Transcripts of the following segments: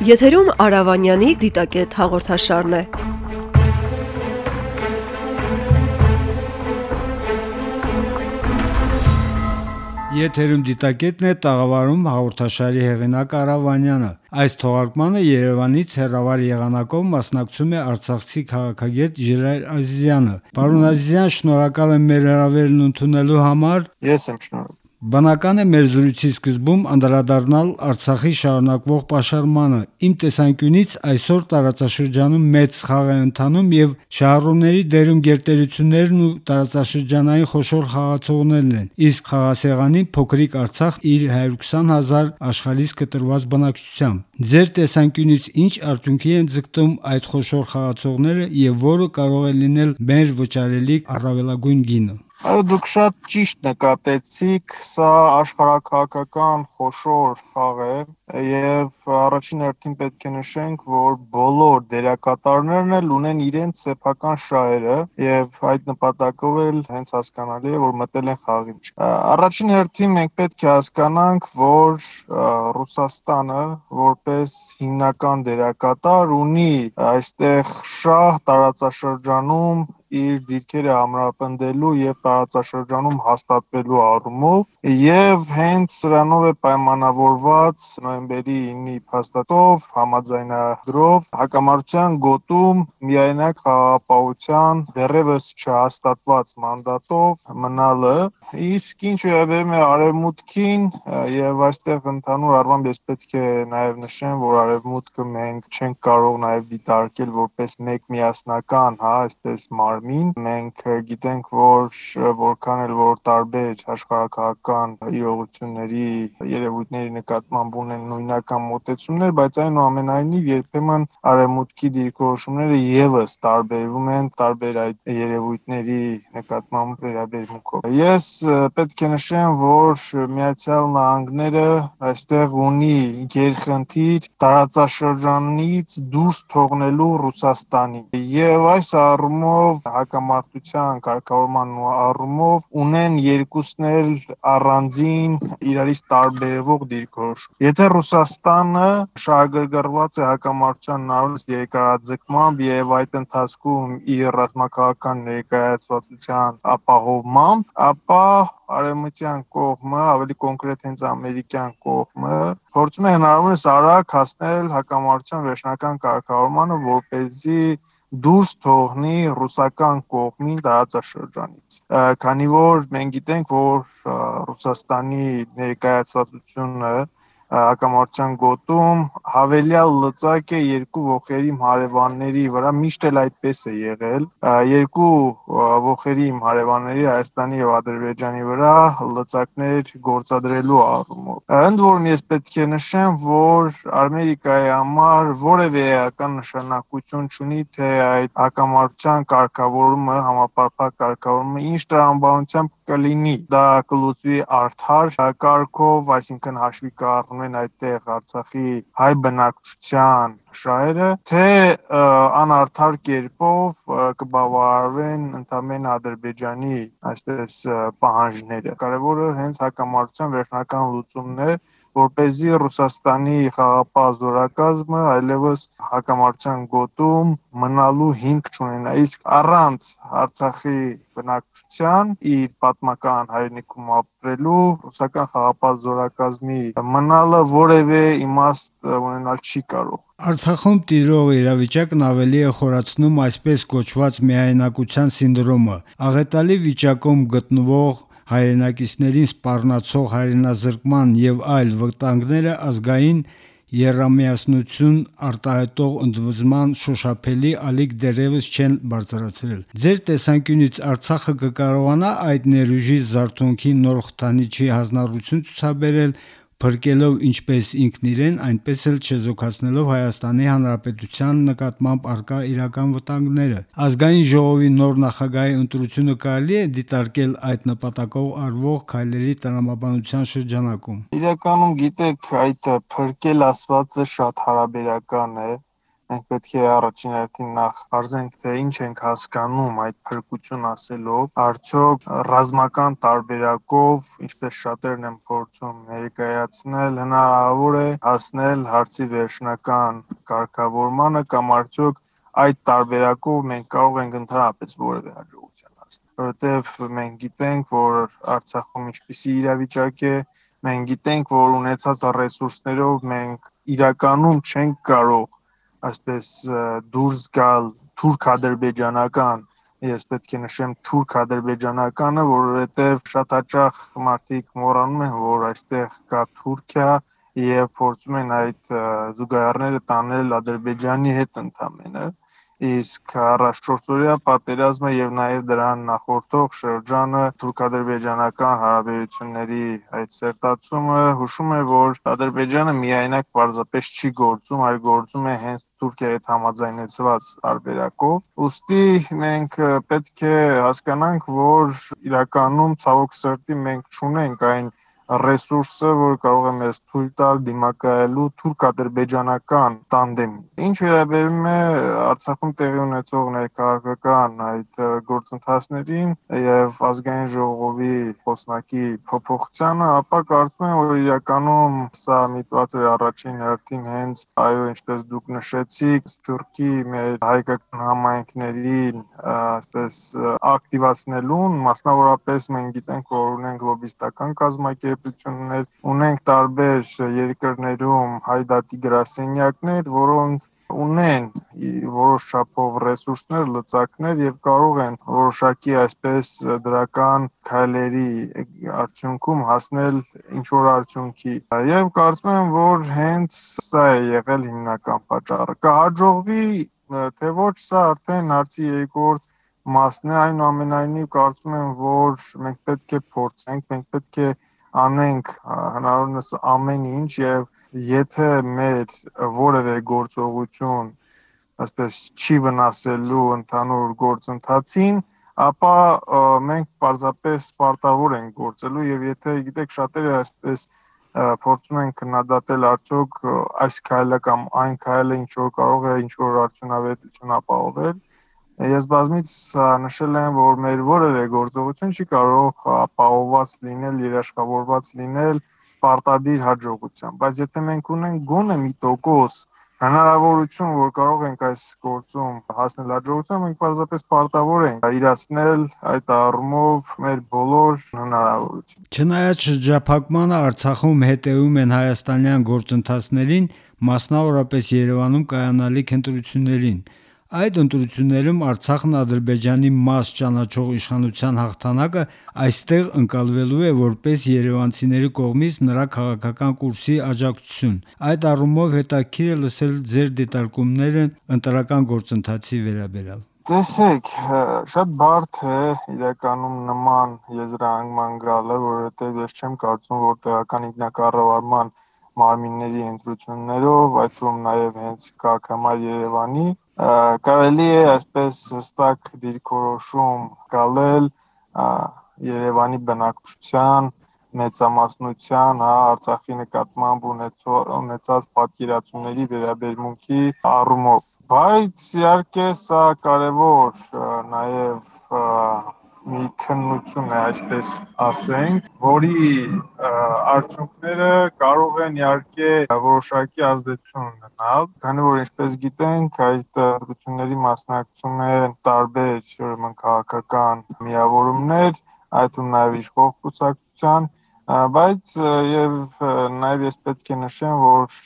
Եթերում Արավանյանի դիտակետ հաղորդաշարն է։ Եթերում դիտակետն է տաղավարում հաղորդաշարի հեղինակ Արավանյանը։ Այս թողարկմանը Երևանից հեռավար եղանակով մասնակցում է Արցախցի քաղաքագետ Ժիրայր Ազիզյանը։ Պարոն Ազիզյան, շնորհակալ եմ մեր հրավերն ընդունելու համար։ Ես եմ շնորհակալ։ Բնական է մեր զրույցի սկզբում անդրադառնալ Արցախի շարունակվող պաշարմանը։ Իմ տեսանկյունից այսօր տարածաշրջանում մեծ խաղ է ընթանում եւ շահառուների դերում գերտերություններն ու տարածաշրջանային խոշոր խաղացողներն են։ Իսկ խաղասեղանին փոքրիկ Արցախ իր 120 հազար աշխարհից կտրված բնակչությամբ։ Ձեր տեսանկյունից ինչ արդյունքի են ձգտում այդ խոշոր խաղացողները եւ որը կարող է լինել մեր վճարելի առավելագույն գինը։ դուք շատ ճիշտ նկատեցիք, սա աշխարհակահաղական խոշոր խաղ է եւ առաջին հերթին պետք է նշենք, որ բոլոր դերակատարներն էլ ունեն իրենց սեփական շահերը եւ այդ նպատակով էլ հենց հասկանալի է, որ մտել են խաղի մեջ։ Առաջին հերթին մենք պետք է հասկանանք, որ Ռուսաստանը որպես հիմնական դերակատար ունի այստեղ շահ տարածաշրջանում իր դիրքերը ամրապնդելու եւ տարածաշրջանում հաստատվելու առումով եւ հենց սրանով է պայմանավորված նոյեմբերի 9-ի փաստաթով համաձայնագրով հակամարտության գոտում միայնակ խաղապահության դեռևս չհաստատված մանդատով մնալը իսկ ինչ վերաբերում է արևմուտքին եւ այստեղ ընդհանուր առմամբ ես պետք է նաեւ նշեմ որ արևմուտքը մենք չենք կարող նաեւ դիտարկել որպես մեկ միասնական հա այսպես մար մարմին։ Մենք գիտենք, որ որքան էլ որ տարբեր աշխարհակահական իրողությունների երևույթների նկատմամբ ունեն նույնական մոտեցումներ, բայց այնուամենայնիվ երբեմն արևմուտքի դիրքորոշումները եւս տարբերվում են տարբեր այդ երևույթների նկատմամբ վերաբերմունքով։ Ես պետք է նշեմ, որ Միացյալ Նահանգները այստեղ ունի գերխնդիր տարածաշրջանից դուրս թողնելու Ռուսաստանին։ Եվ այս առումով հակամարտության կարգավորման առումով ունեն երկուսն էլ առանձին իրարից տարբերվող դիրքորոշում։ Եթե Ռուսաստանը շահագրգռված է հակամարտության նարունց երկարաձգմամբ եւ այդ ընթացքում իր ռազմաքաղաքական ներկայացվածության ապահովմամբ, ապա արևմտյան կողմը, ավելի կոնկրետ հենց ամերիկյան կողմը փորձում է հնարավորինս արագ հասնել հակամարտության վերջնական կարգավորմանը, որ เป զի դուրս թողնի ռուսական կողմին տարածաշրջանից։ Քանի որ մենք գիտենք, որ Ռուսաստանի ներկայացվածությունը հակամարտության գոտում հավելյալ լծակ է երկու ողերի հարևանների վրա միշտ էլ այդպես է եղել երկու ողերի հարևանների Հայաստանի եւ Ադրբեջանի վրա լծակներ գործադրելու առումով ընդ որում ես պետք է նշեմ որ Ամերիկայի համար որևէ էական նշանակություն չունի թե այդ հակամարտության կարգավորումը համապարփակ կարգավորումը ինչ տրամաբանությամբ կլինի դա կլուծվի արդար կարգով այսինքն հաշվի կառնում են այդտեղ Արցախի հայ բնակչության շահերը, թե անարդար կերպով կբավարարվեն ընդամենը Ադրբեջանի այսպես պահանջները։ Կարևորը հենց հակամարտության վերջնական լուծումն է, որ เป զի Ռուսաստանի խաղապահ զորակազմը այլևս հակամարտության գոտում մնալու հիմք չունենա։ Իսկ առանց Արցախի բնակչության իր պատմական հայրենիքում ապրելու ռուսական խաղապահ զորակազմի մնալը որևէ իմաստ ունենալ չի կարող։ Արցախում տիրող իրավիճակն ավելի է խորացնում այսպես կոչված միայնակության սինդրոմը։ Աղետալի վիճակում գտնվող հայրենակիցներին սպառնացող հայրենազրկման եւ այլ վտանգները ազգային երամիասնություն արտահայտող ընդվզման շոշափելի ալիք դեռևս չեն բարձրացրել։ Ձեր տեսանկյունից Արցախը կկարողանա այդ ներուժի զարթոնքի նոր խթանիչի հանձնառություն ցուցաբերել փրկելով ինչպես ինքն իրեն, այնպես էլ չեզոքացնելով Հայաստանի Հանրապետության նկատմամբ արկա իրական վտանգները։ Ազգային ժողովի նոր նախագահի ընտրությունը կարելի է դիտարկել այդ նպատակով արվող քայլերի տրամաբանության շրջանակում։ Իրականում գիտեք, այդ փրկել ասվածը շատ հարաբերական է մենք պետք է առաջին հերթին նախ արձենք թե ինչ ենք հասկանում այդ փրկություն ասելով, արդյոք ռազմական տարբերակով, ինչպես շատերն են փորձում ներկայացնել, հնարավոր է հասնել հարցի վերջնական կարգավորմանը կամ արդյոք այդ տարբերակով մենք կարող ենք ընդհանրապես որևէ հաջողության հասնել, որովհետև մենք գիտենք, որ Արցախում ինչպիսի իրավիճակ է, մենք գիտենք, որ ունեցած ռեսուրսներով մենք իրականում չենք կարող այսպես դուրս գալ թուրք-ադրբեջանական ես պետք է նշեմ թուրք-ադրբեջանականը, որովհետև շատ հաճախ մարդիկ մոռանում են, որ այստեղ կա Թուրքիա եւ փորձում են այդ զուգահեռները տանել Ադրբեջանի հետ ընդամենը իսկ առաջորդօրյա պատերազմը եւ նաեւ դրան նախորդող շրջանը թուրք-ադրբեջանական հարաբերությունների այդ սերտացումը հուշում է, որ Ադրբեջանը միայնակ պարզապես չի գործում, այլ գործում է հենց Թուրքիայի հետ համաձայնեցված արբերակով։ Ոստի մենք պետք է հասկանանք, որ իրականում ցավոք սրտի մենք չունենք այն ռեսուրսը, որ կարող է մեզ թույլ տալ դիմակայելու թուրք-ադրբեջանական տանդեմին։ Ինչ վերաբերում է Արցախում տեղի ունեցող ներքաղաքական այդ գործընթացներին եւ ազգային ժողովի խոսնակի փոփոխությանը, ապա կարծում եմ, որ իրականում սա միտված է առաջին հերթին հենց այո, ինչպես դուք նշեցիք, Թուրքի մեր հայկական համայնքներին այսպես ակտիվացնելուն, մասնավորապես մենք գիտենք, որ ունենք լոբիստական կազմակերպ հանրապետություններ, ունենք տարբեր երկրներում հայդատի գրասենյակներ, որոնք ունեն որոշ չափով ռեսուրսներ, լծակներ եւ կարող են որոշակի այսպես դրական քայլերի արդյունքում հասնել ինչ որ արդյունքի։ Եվ կարծում եմ, որ հենց սա է եղել հիմնական պատճառը։ Կհաջողվի թե ոչ, սա արդեն հարցի երկրորդ մասն է, այնուամենայնիվ կարծում եմ, որ մենք պետք է փորձենք, մենք պետք է անենք հնարավորինս ամեն ինչ եւ եթե մեր որևէ գործողություն այսպես չի վնասելու ընդհանուր գործընթացին, ապա մենք պարզապես պարտավոր ենք գործելու եւ եթե գիտեք շատերը այսպես փորձում են քննադատել արդյոք այս քայլը կամ այն քայլը ինչ որ կարող է ինչ որ արդյունավետություն ապահովել, Ես բազմից նշել եմ, որ մեր որևէ գործողություն չի կարող ապահովված լինել, երաշխավորված լինել պարտադիր հաջողությամբ, բայց եթե մենք ունենք գոնե մի տոկոս հնարավորություն, որ կարող ենք այս գործում հասնել հաջողության, մենք պարզապես պարտավոր ենք իրացնել այդ առումով մեր բոլոր հնարավորություն։ Չնայած շրջափակմանը Արցախում հետևում են հայաստանյան գործընթացներին, մասնավորապես Երևանում կայանալիք ընտրություններին, Այդ ընտրություններում Արցախն Ադրբեջանի մաս ճանաչող իշխանության հաղթանակը այստեղ ընկալվելու է որպես երևանցիների կողմից նրա քաղաքական կուրսի աջակցություն։ Այդ առումով հետաքրիր է լսել ձեր դիտարկումները ընտրական գործընթացի վերաբերյալ։ Տեսեք, շատ բարդ է իրականում նման եզրահանգման գալը, որովհետև ես չեմ կարծում, որ տեղական ինքնակառավարման մարմինների ընտրություններով, այդ թվում նաև հենց քաղաքամար Երևանի կարելի է այսպես հստակ դիրքորոշում գալել Երևանի բնակչության մեծամասնության, հա, Արցախի նկատմամբ ունեցած պատկերացումների վերաբերմունքի առումով։ Բայց իհարկե սա կարևոր նաև մի քննություն է, այսպես ասենք, որի արդյունքները կարող են իհարկե որոշակի ազդեցություն ունենալ, քանի որ ինչպես գիտենք, այդ ընտրությունների մասնակցում են տարբեր ուրեմն քաղաքական միավորումներ, այդ ու նաև իշխող կուսակցության բայց եւ նաեւ ես պետք է նշեմ, որ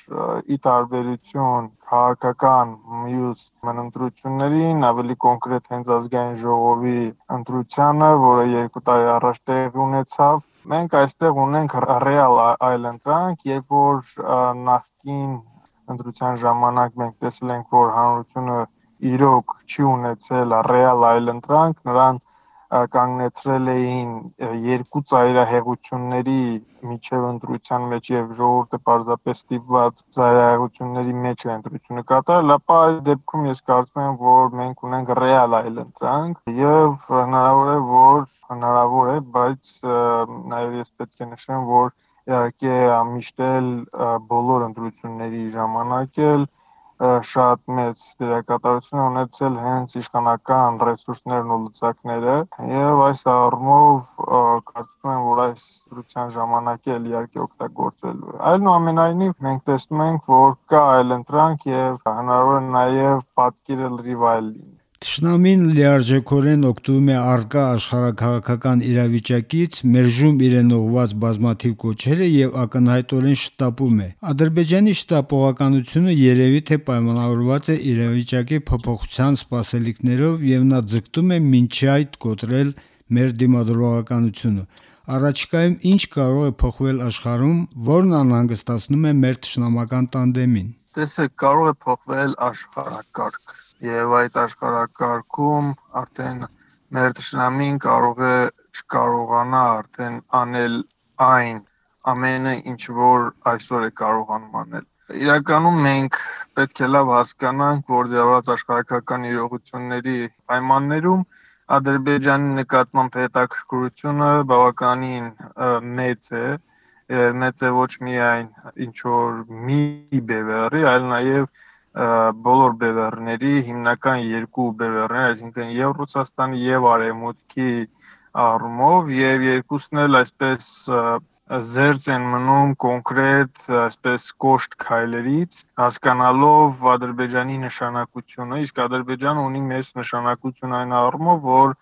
ի տարբերություն քաղաքական մյուս ընտրություններին, ավելի կոնկրետ հենց ազգային ժողովի ընտրությանը, որը 2 տարի առաջ տեղի ունեցավ, մենք այստեղ ունենք ռեալ այլընտրանք, երբ որ նախկին ընտրության ժամանակ մենք տեսել ենք, որ հանրությունը իրոք չի ունեցել ռեալ այլընտրանք, նրան կանգնեցրել էին երկու ծայրահեղությունների միջև ընտրության մեջ եւ ժողովուրդը պարզապես ստիպված ծայրահեղությունների մեջ է ընտրությունը կատարել, ապա այդ դեպքում ես կարծում եմ, որ մենք ունենք ռեալ այլ ընտրանք եւ հնարավոր է, որ հնարավոր է, բայց նաեւ ես պետք է նշեմ, որ իհարկե միշտ էլ բոլոր ընտրությունների ժամանակ էլ շատ մեծ դերակատարություն ունեցել հենց իշխանական ռեսուրսներն ու լծակները եւ այս առումով կարծում եմ որ այս դրության ժամանակը էլ իհարկե օգտագործվելու է այլն ու ամենայնիվ մենք տեսնում ենք որ կա այլ ընտրանք եւ հնարավոր է նաեւ պատկերը լրիվ այլ լինի Տշնամին լիարժեքորեն օգտվում է արկա աշխարհակաղակական իրավիճակից, մերժում իրեն ուղված բազմաթիվ կոչերը եւ ակնհայտորեն շտապում է։ Ադրբեջանի շտապողականությունը երևի թե պայմանավորված է իրավիճակի փոփոխության սպասելիքներով եւ նա ձգտում է մինչ այդ կոտրել մեր դիմադրողականությունը։ Առաջիկայում ինչ կարող է փոխվել աշխարհում, որն անհանգստացնում է մեր ճշնամական տանդեմին։ Տեսեք, կարող է փոխվել աշխարհակարգ եւ այդ աշխարհակարգում արդեն մեր ճշնամին կարող է չկարողանա արդեն անել այն ամենը ինչ որ այսօր է կարողանում անել իրականում մենք պետք է լավ հասկանանք որ ձևավորած աշխարհակական իրողությունների պայմաններում Ադրբեջանի նկատմամբ հետաքրքրությունը բավականին մեծ է մեծ է ոչ միայն ինչ որ մի բևեռի, այլ նաև բոլոր բևեռների հիմնական երկու բևեռներ, այսինքն եւ Ռուսաստանի եւ Արևմուտքի առումով եւ երկուսն էլ այսպես զերծ են մնում կոնկրետ այսպես կոշտ քայլերից հասկանալով Ադրբեջանի նշանակությունը իսկ Ադրբեջանը ունի մեծ նշանակություն այն առումով որ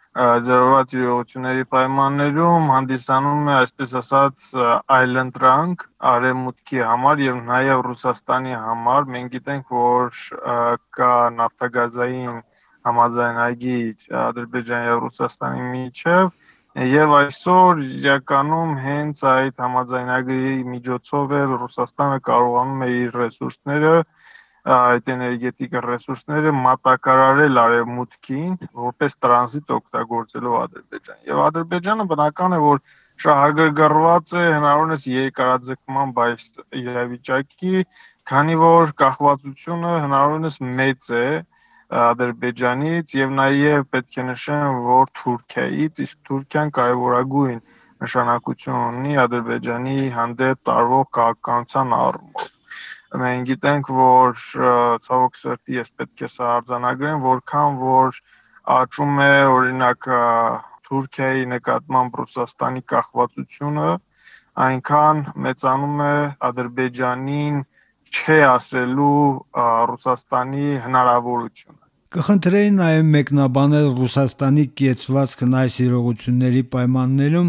ձեռված իրողությունների պայմաններում հանդիսանում է այսպես ասած այլընտրանք արևմուտքի համար եւ նաեւ Ռուսաստանի համար մենք գիտենք որ կա նավթագազային համաձայնագիր Ադրբեջանի եւ Ռուսաստանի միջև Եվ այսօր իրականում հենց այդ համաձայնագրի միջոցով էլ Ռուսաստանը կարողանում է իր ռեսուրսները այդ էներգետիկ ռեսուրսները մատակարարել արևմուտքին որպես տրանզիտ օգտագործելով Ադրբեջան։ Եվ Ադրբեջանը բնական է որ շահագրգռված է հնարավորինս երկարաձգման բայց իրավիճակի, քանի որ կախվածությունը հնարավորինս մեծ է Ադրբեջանից եւ նաեւ պետք է նշեմ, որ Թուրքիայից, իսկ Թուրքիան կարևորագույն նշանակություն ունի Ադրբեջանի հանդեպ տարվող քաղաքականության առումով։ Մենք գիտենք, որ ցավոք սրտի ես պետք է սա արձանագրեմ, որքան որ աճում է օրինակ Թուրքիայի նկատմամբ Ռուսաստանի կախվածությունը, այնքան մեծանում է Ադրբեջանին չէ ասելու Ռուսաստանի հնարավորությունը Կխնդրեի նաև մեկնաբանել Ռուսաստանի կեցվածքն այս իրողությունների պայմաններում,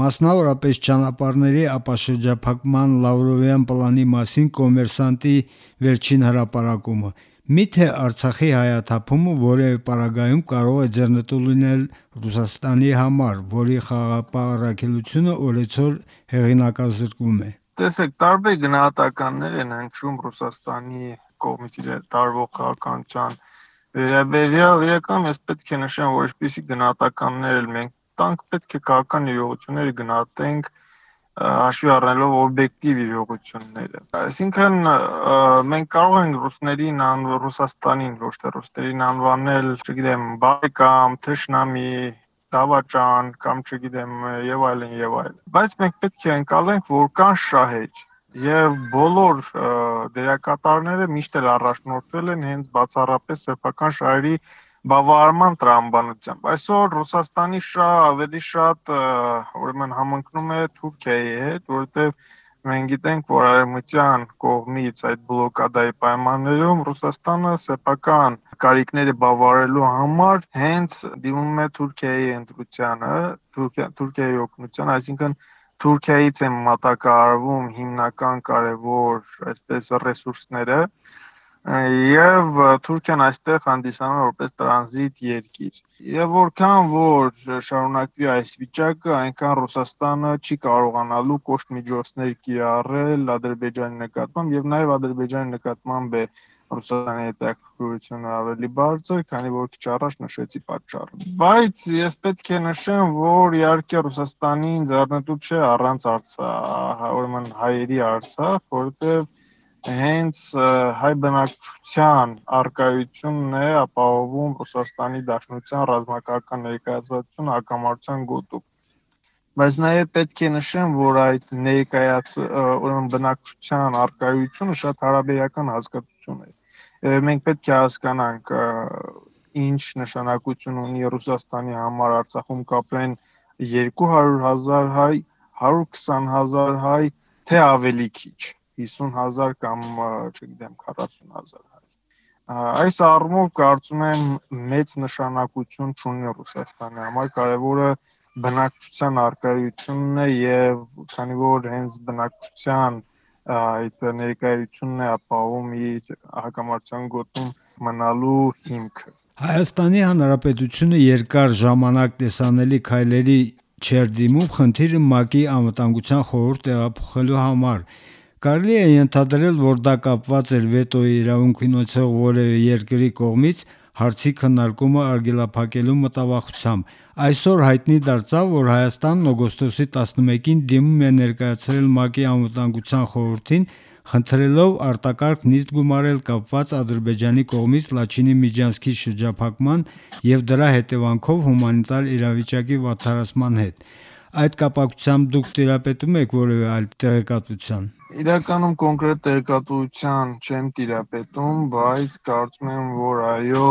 մասնավորապես ճանապարհների ապաշրջափակման Լավրովյան պլանի մասին կոմերսանտի վերջին հրապարակումը։ Միթե Արցախի հայաթափումը որևէ պարագայում կարող է ձեռնտու լինել Ռուսաստանի համար, որի խաղապարակելությունը օրեցօր հեղինակազրկվում է։ Տեսեք, տարբեր գնահատականներ են հնչում Ռուսաստանի կողմից իր տարվող քաղաքականության վերաբերյալ իրական ես պետք է նշեմ, որ այսպիսի գնահատականներ էլ մենք տանք, պետք է քաղաքական իրողությունները գնահատենք հաշվի առնելով օբյեկտիվ իրողությունները։ Այսինքն մենք կարող ենք ռուսներին անվանել Ռուսաստանին, ոչ թե ռուսներին անվանել, չգիտեմ, բարեկամ, թշնամի, դավաճան կամ չգիտեմ եւ այլն եւ այլն։ Բայց մենք պետք է ընկալենք, որ կան շահեր եւ բոլոր դերակատարները միշտ էլ առաջնորդվել են հենց բացառապես սեփական շահերի բավարարման տրամաբանությամբ։ Այսօր Ռուսաստանի շահը ավելի շատ ուրեմն համընկնում է Թուրքիայի հետ, որովհետեւ մենք գիտենք, որ արևմտյան կողմից այդ բլոկադայի պայմաններում Ռուսաստանը սեփական կարիքները բավարարելու համար հենց դիմում է Թուրքիայի ընտրությանը, Թուրքիայի օգնության, այսինքն Թուրքիայից են մատակարարվում հիմնական կարևոր այսպես ռեսուրսները եւ Թուրքիան այստեղ հանդիսանում է որպես տրանզիտ երկիր։ Եվ որքան որ շարունակվի այս վիճակը, այնքան Ռուսաստանը չի կարողանալու կոշտ միջոցներ կիրառել Ադրբեջանի նկատմամբ եւ նաեւ Ադրբեջանի նկատմամբ է Ռուսաստանի հետաքրքրությունը ավելի բարձր, քանի որ քիչ առաջ նշեցի պատճառը։ Բայց ես պետք է նշեմ, որ իհարկե Ռուսաստանին ձեռնտու չէ առանց Արցախ, ուրեմն հայերի Արցախ, որովհետև հենց հայ բնակչության արկայությունն է ապահովում Ռուսաստանի Դաշնության ռազմական ներկայացվածությունը հակամարտության գոտում բայց նաև պետք է նշեմ, որ այդ ներկայաց ուրեմն բնակչության արկայությունը շատ հարաբերական հասկացություն է մենք պետք է հասկանանք ինչ նշանակություն ունի Ռուսաստանի համար Արցախում կապրեն 200.000 հայ, 120.000 հայ, թե ավելի քիչ, 50.000 կամ չգիտեմ 40.000 հայ։ Այս առումով կարծում եմ մեծ նշանակություն չունի Ռուսաստանի համար, կարևորը բնակչության արկայությունն է եւ քանի որ հենց բնակչության այդ ներկայությունն է ապահովում իր հակամարտության գոտում մնալու հիմքը։ Հայաստանի Հանրապետությունը երկար ժամանակ տեսանելի քայլերի չեր դիմում խնդիրը ՄԱԿ-ի անվտանգության խորհուրդ տեղափոխելու համար։ Կարելի է ենթադրել, որ դա կապված էր վետոյի իրավունք ունեցող որևէ երկրի կողմից հարցի քննարկումը արգելափակելու մտավախությամբ։ Այսօր հայտնի դարձավ, որ Հայաստանն օգոստոսի 11-ին դիմում է ներկայացրել ՄԱԿ-ի անվտանգության խորհրդին խնդրելով արտակարգ նիստ գումարել կապված Ադրբեջանի կողմից Լաչինի միջանցքի շրջափակման եւ դրա հետևանքով հումանիտար իրավիճակի վատթարացման հետ։ Այդ կապակցությամբ դուք տիրապետում եք որևէ այլ տեղեկատվության։ Իրականում կոնկրետ տեղեկատվության չեմ տիրապետում, բայց կարծում եմ, որ այո,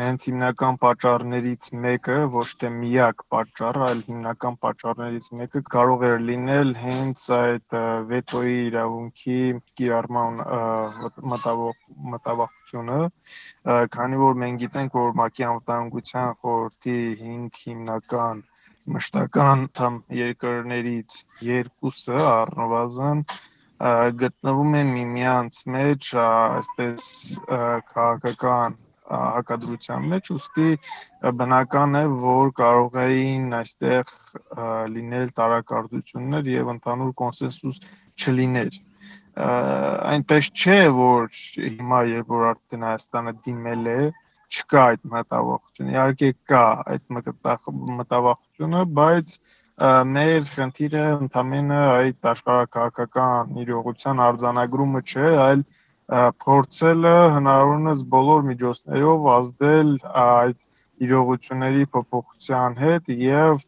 հենց հիմնական պատճառներից մեկը, ոչ թե միակ պատճառը, այլ հիմնական պատճառներից մեկը կարող էր լինել հենց այդ վետոյի իրավունքի կիրառման մտավախությունը, քանի որ մենք գիտենք, որ ՄԱԿ-ի անվտանգության խորհրդի 5 հիմնական մշտական թամ երկրներից երկուսը առնվազն գտնվում են միմյանց մեջ այսպես քաղաքական հակադրության մեջ, ուստի բնական է, որ կարող էին այստեղ լինել տարակարծություններ եւ ընդհանուր կոնսենսուս չլիներ։ Այնպես չէ, որ հիմա երբ որ արդեն Հայաստանը դիմել է, չկա այդ մտավախությունը։ Իհարկե կա այդ մտավախությունը, բայց մեր խնդիրը ընդամենը այդ աշխարհակաղակական իրողության արձանագրումը չէ, այլ փորձելը հնարավորինս բոլոր միջոցներով ազդել այդ իրողությունների փոփոխության հետ եւ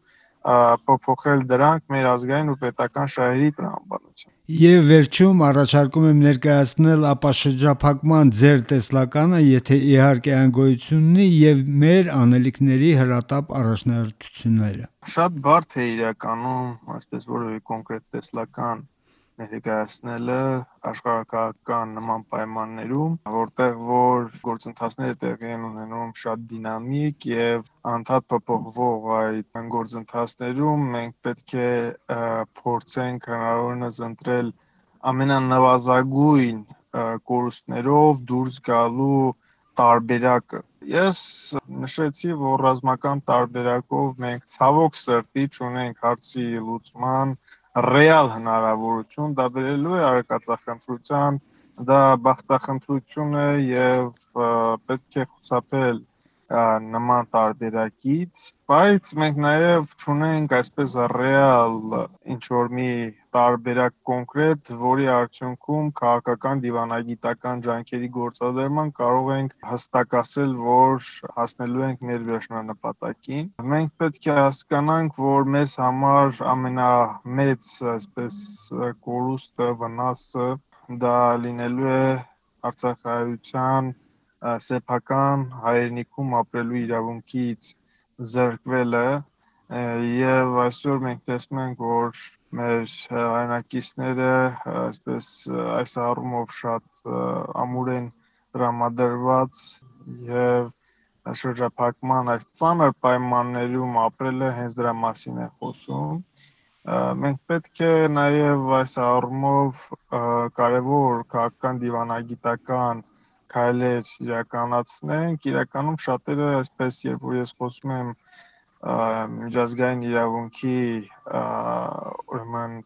փոփոխել դրանք մեր ազգային ու պետական շահերի տրամաբանությամբ։ Եվ վերջում առաջարկում եմ ներկայացնել ապաշրջափակման ձեր տեսլականը, եթե իհարկե այն գոյություն ունի եւ մեր անելիքների հրատապ առաջնահերթությունները։ Շատ բարդ է իրականում, այսպես որևէ կոնկրետ տեսլական ներկայացնելը աշխարհակական նման պայմաններում, որտեղ որ գործընթացները տեղի են ունենում շատ դինամիկ եւ անդադ փոփոխվող այդ գործընթացներում մենք պետք է փորձենք հնարավորինս ընտրել ամենանվազագույն կորուստներով դուրս գալու տարբերակը։ Ես նշեցի, որ ռազմական տարբերակով մենք ցավոք սրտի ճունենք հարցի լուծման ռեալ հնարավորություն, դա բերելու է արկածախնդրության, դա բախտախնդրություն է եւ պետք է խուսափել նման տարբերակից, բայց մենք նաև ճունենք այսպես ռեալ ինչ որ մի տարբերակ կոնկրետ, որի արդյունքում քաղաքական դիվանագիտական ջանքերի գործադրման կարող ենք հստակասել, որ հասնելու ենք մեր վերջնանպատակին։ Մենք պետք է հասկանանք, որ մեզ համար ամենամեծ այսպես կորուստը, վնասը դա լինելու է Արցախայության սեփական հայրենիքում ապրելու իրավունքից զրկվելը եւ այսօր մենք տեսնում ենք որ մեր հայրենակիցները այսպես այս առումով շատ ամուր են տրամադրված եւ շրջափակման այս ծանր պայմաններում ապրելը հենց դրա մասին է խոսում մենք պետք է նաև այս առումով կարևոր քաղաքական դիվանագիտական քայլեր իրականացնենք, իրականում շատերը այսպես երբ որ ես խոսում եմ միջազգային իրավունքի ուրեմն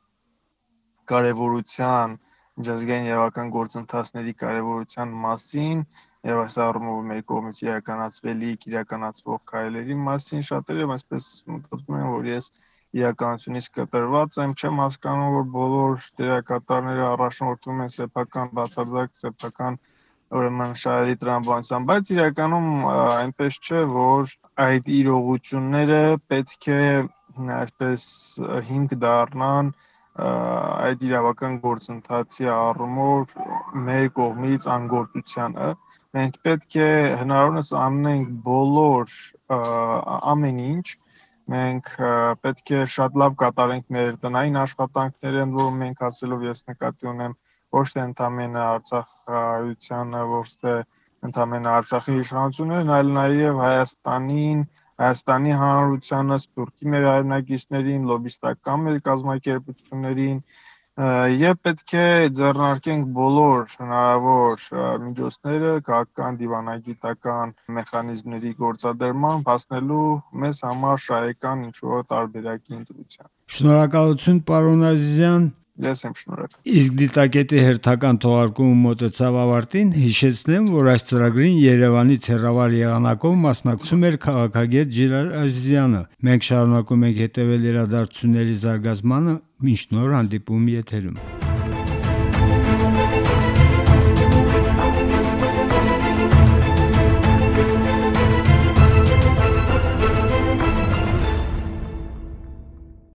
կարևորության միջազգային իրավական գործընթացների կարևորության մասին եւ այս առումով մեր կողմից իրականացվելիք իրականացվող քայլերի մասին շատերը այսպես մտածում են որ ես իրականությունից կտրված եմ, չեմ հասկանում, որ բոլոր դերակատարները առաջնորդվում են սեփական բացարձակ սեփական ուրեմն շահերի տրամաբանությամբ, բայց իրականում այնպես չէ, որ այդ իրողությունները պետք է այսպես հիմք դառնան այդ իրավական գործընթացի առումով մեր կողմից անգործությանը մենք պետք է հնարավորինս անենք բոլոր ամեն ինչ մենք պետք է շատ լավ կատարենք մեր տնային աշխատանքները, որ մենք ասելով ես նկատի ունեմ ոչ թե ընդամենը Արցախայությանը, ոչ թե ընդամենը Արցախի իշխանություններին, այլ նաև Հայաստանին, Հայաստանի Հանրությանը, Սփյուռքի մեր հայրենակիցներին, լոբիստական մեր կազմակերպություններին եւ պետք է ձեռնարկենք բոլոր հնարավոր միջոցները քաղաքական դիվանագիտական մեխանիզմների գործադրման հասնելու մեզ համար շահեկան ինչ որ տարբերակի ընտրության։ Շնորհակալություն պարոն Ազիզյան, Ես եմ շնորհակալ։ Իսկ դիտակետի հերթական թողարկումը մոտեցավ ավարտին, հիշեցնեմ, որ այս ծրագրին Երևանից հեռավար եղանակով մասնակցում էր քաղաքագետ Ջիրար Ազիզյանը։ Մենք շարունակում ենք հետևել իրադարձությունների զարգացմանը, մինչ նոր հանդիպում եթերում։